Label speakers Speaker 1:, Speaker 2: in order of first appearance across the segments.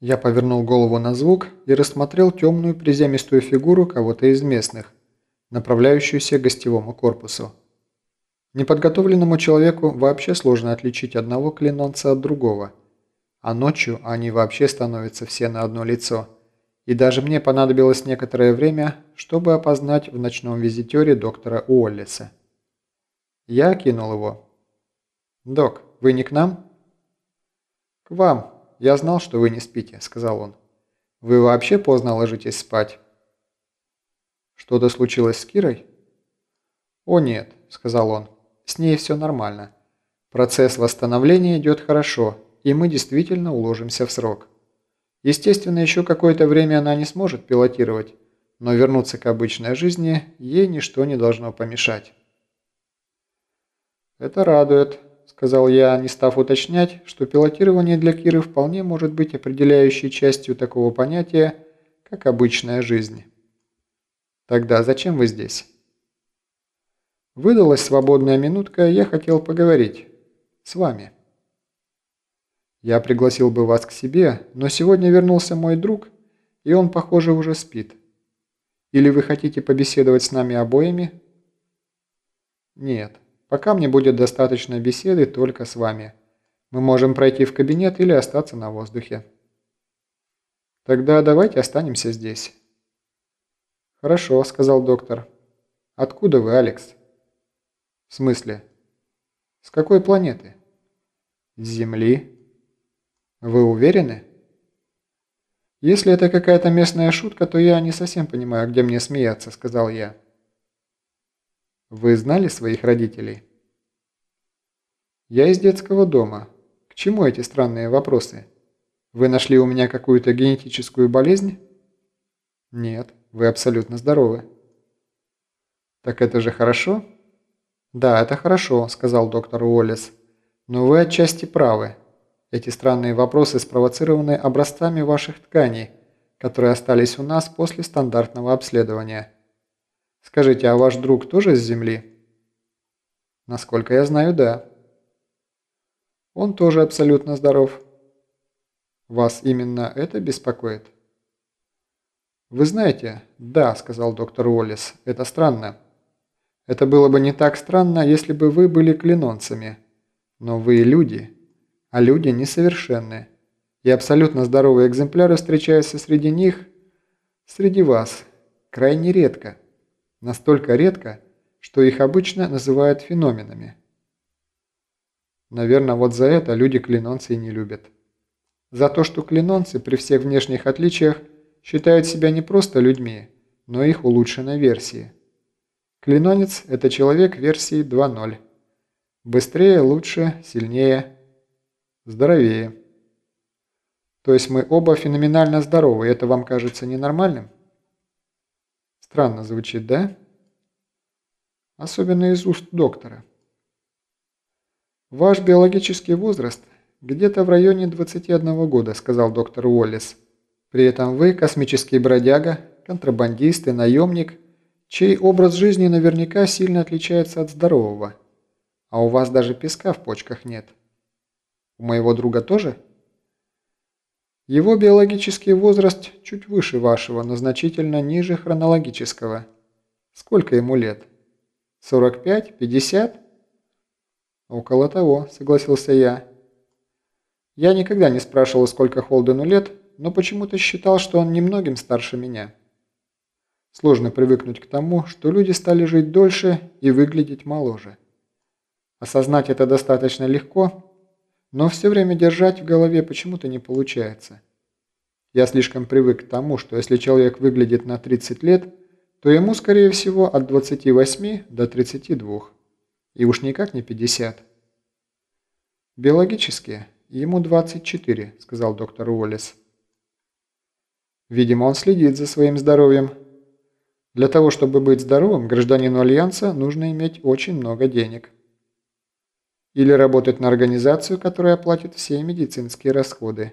Speaker 1: Я повернул голову на звук и рассмотрел темную приземистую фигуру кого-то из местных, направляющуюся к гостевому корпусу. Неподготовленному человеку вообще сложно отличить одного клинонца от другого, а ночью они вообще становятся все на одно лицо, и даже мне понадобилось некоторое время, чтобы опознать в ночном визитере доктора Уоллиса. Я окинул его. «Док, вы не к нам?» «К вам. Я знал, что вы не спите», — сказал он. «Вы вообще поздно ложитесь спать?» «Что-то случилось с Кирой?» «О нет», — сказал он. «С ней все нормально. Процесс восстановления идет хорошо, и мы действительно уложимся в срок. Естественно, еще какое-то время она не сможет пилотировать, но вернуться к обычной жизни ей ничто не должно помешать». «Это радует», сказал я, не став уточнять, что пилотирование для Киры вполне может быть определяющей частью такого понятия, как обычная жизнь. Тогда зачем вы здесь? Выдалась свободная минутка, я хотел поговорить. С вами. Я пригласил бы вас к себе, но сегодня вернулся мой друг, и он, похоже, уже спит. Или вы хотите побеседовать с нами обоими? Нет. Пока мне будет достаточно беседы только с вами. Мы можем пройти в кабинет или остаться на воздухе. Тогда давайте останемся здесь. Хорошо, сказал доктор. Откуда вы, Алекс? В смысле? С какой планеты? С Земли. Вы уверены? Если это какая-то местная шутка, то я не совсем понимаю, где мне смеяться, сказал я. Вы знали своих родителей? Я из детского дома. К чему эти странные вопросы? Вы нашли у меня какую-то генетическую болезнь? Нет, вы абсолютно здоровы. Так это же хорошо? Да, это хорошо, сказал доктор Уоллес. Но вы отчасти правы. Эти странные вопросы спровоцированы образцами ваших тканей, которые остались у нас после стандартного обследования. Скажите, а ваш друг тоже с Земли? Насколько я знаю, да. Он тоже абсолютно здоров. Вас именно это беспокоит? Вы знаете, да, сказал доктор Уоллес, это странно. Это было бы не так странно, если бы вы были клинонцами. Но вы люди, а люди несовершенны. И абсолютно здоровые экземпляры встречаются среди них, среди вас, крайне редко. Настолько редко, что их обычно называют феноменами. Наверное, вот за это люди клинонцы не любят. За то, что клинонцы при всех внешних отличиях считают себя не просто людьми, но их улучшенной версией. Клинонец – это человек версии 2.0. Быстрее, лучше, сильнее, здоровее. То есть мы оба феноменально здоровы, это вам кажется ненормальным? Странно звучит, да? Особенно из уст доктора. Ваш биологический возраст где-то в районе 21 года, сказал доктор Уоллес. При этом вы космический бродяга, контрабандист и наемник, чей образ жизни наверняка сильно отличается от здорового. А у вас даже песка в почках нет. У моего друга тоже? Его биологический возраст чуть выше вашего, но значительно ниже хронологического. Сколько ему лет? 45? 50? Около того, согласился я. Я никогда не спрашивал, сколько Холдену лет, но почему-то считал, что он немногим старше меня. Сложно привыкнуть к тому, что люди стали жить дольше и выглядеть моложе. Осознать это достаточно легко, но все время держать в голове почему-то не получается. Я слишком привык к тому, что если человек выглядит на 30 лет, то ему, скорее всего, от 28 до 32. И уж никак не 50. Биологически ему 24, сказал доктор Уоллес. Видимо, он следит за своим здоровьем. Для того, чтобы быть здоровым, гражданину Альянса нужно иметь очень много денег. Или работать на организацию, которая оплатит все медицинские расходы.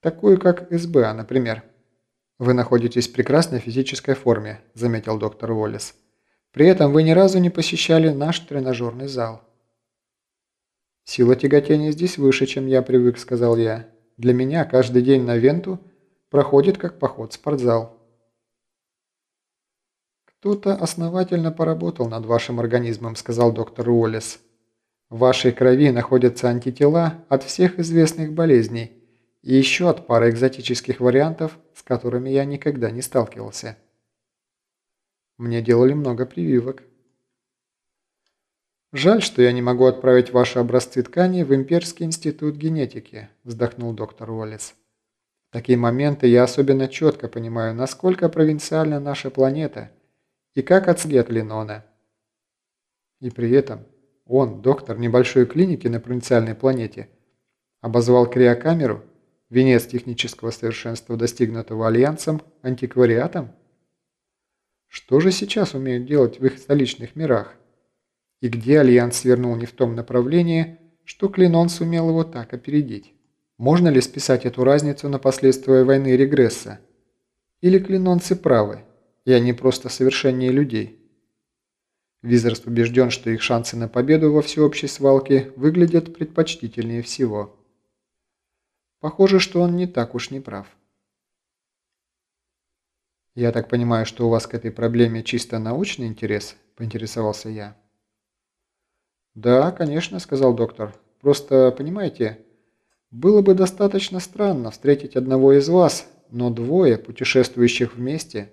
Speaker 1: Такую, как СБА, например. «Вы находитесь в прекрасной физической форме», – заметил доктор Уоллес. «При этом вы ни разу не посещали наш тренажерный зал». «Сила тяготения здесь выше, чем я привык», – сказал я. Для меня каждый день на Венту проходит как поход в спортзал. «Кто-то основательно поработал над вашим организмом», – сказал доктор Уоллес. «В вашей крови находятся антитела от всех известных болезней и еще от пары экзотических вариантов, с которыми я никогда не сталкивался. Мне делали много прививок». «Жаль, что я не могу отправить ваши образцы тканей в Имперский институт генетики», – вздохнул доктор Уоллес. «В такие моменты я особенно четко понимаю, насколько провинциальна наша планета и как отслед Ленона. И при этом он, доктор небольшой клиники на провинциальной планете, обозвал криокамеру, венец технического совершенства, достигнутого Альянсом, антиквариатом? Что же сейчас умеют делать в их столичных мирах? И где Альянс свернул не в том направлении, что Клинон сумел его так опередить? Можно ли списать эту разницу на последствия войны регресса? Или клинонцы правы, и они просто совершеннее людей? Визерс убежден, что их шансы на победу во всеобщей свалке выглядят предпочтительнее всего. Похоже, что он не так уж не прав. «Я так понимаю, что у вас к этой проблеме чисто научный интерес?» – поинтересовался я. «Да, конечно», – сказал доктор. «Просто, понимаете, было бы достаточно странно встретить одного из вас, но двое, путешествующих вместе.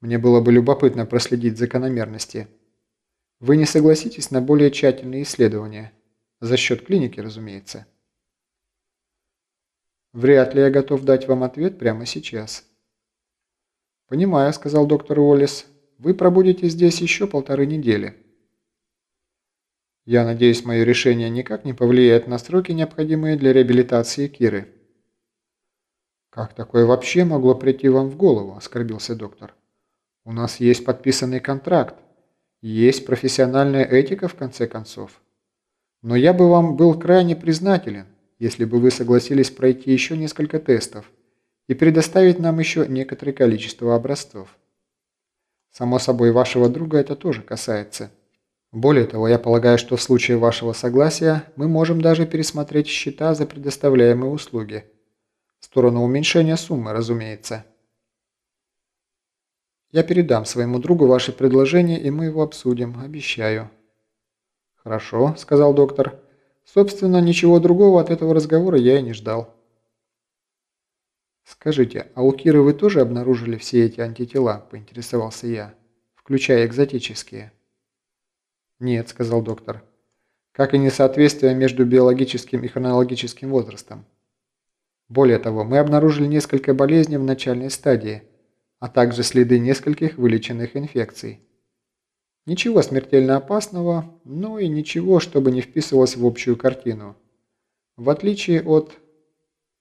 Speaker 1: Мне было бы любопытно проследить закономерности. Вы не согласитесь на более тщательные исследования? За счет клиники, разумеется». «Вряд ли я готов дать вам ответ прямо сейчас». «Понимаю», – сказал доктор Уоллес. «Вы пробудете здесь еще полторы недели». Я надеюсь, мое решение никак не повлияет на сроки, необходимые для реабилитации Киры. «Как такое вообще могло прийти вам в голову?» – оскорбился доктор. «У нас есть подписанный контракт. Есть профессиональная этика, в конце концов. Но я бы вам был крайне признателен, если бы вы согласились пройти еще несколько тестов и предоставить нам еще некоторое количество образцов. Само собой, вашего друга это тоже касается». Более того, я полагаю, что в случае вашего согласия мы можем даже пересмотреть счета за предоставляемые услуги. В сторону уменьшения суммы, разумеется. Я передам своему другу ваше предложение, и мы его обсудим, обещаю. Хорошо, сказал доктор. Собственно, ничего другого от этого разговора я и не ждал. Скажите, а у Киры вы тоже обнаружили все эти антитела, поинтересовался я, включая экзотические? «Нет», – сказал доктор. «Как и несоответствие между биологическим и хронологическим возрастом. Более того, мы обнаружили несколько болезней в начальной стадии, а также следы нескольких вылеченных инфекций. Ничего смертельно опасного, но и ничего, чтобы не вписывалось в общую картину. В отличие от...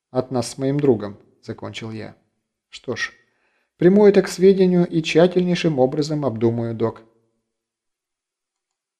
Speaker 1: от нас с моим другом», – закончил я. «Что ж, приму это к сведению и тщательнейшим образом обдумаю, док».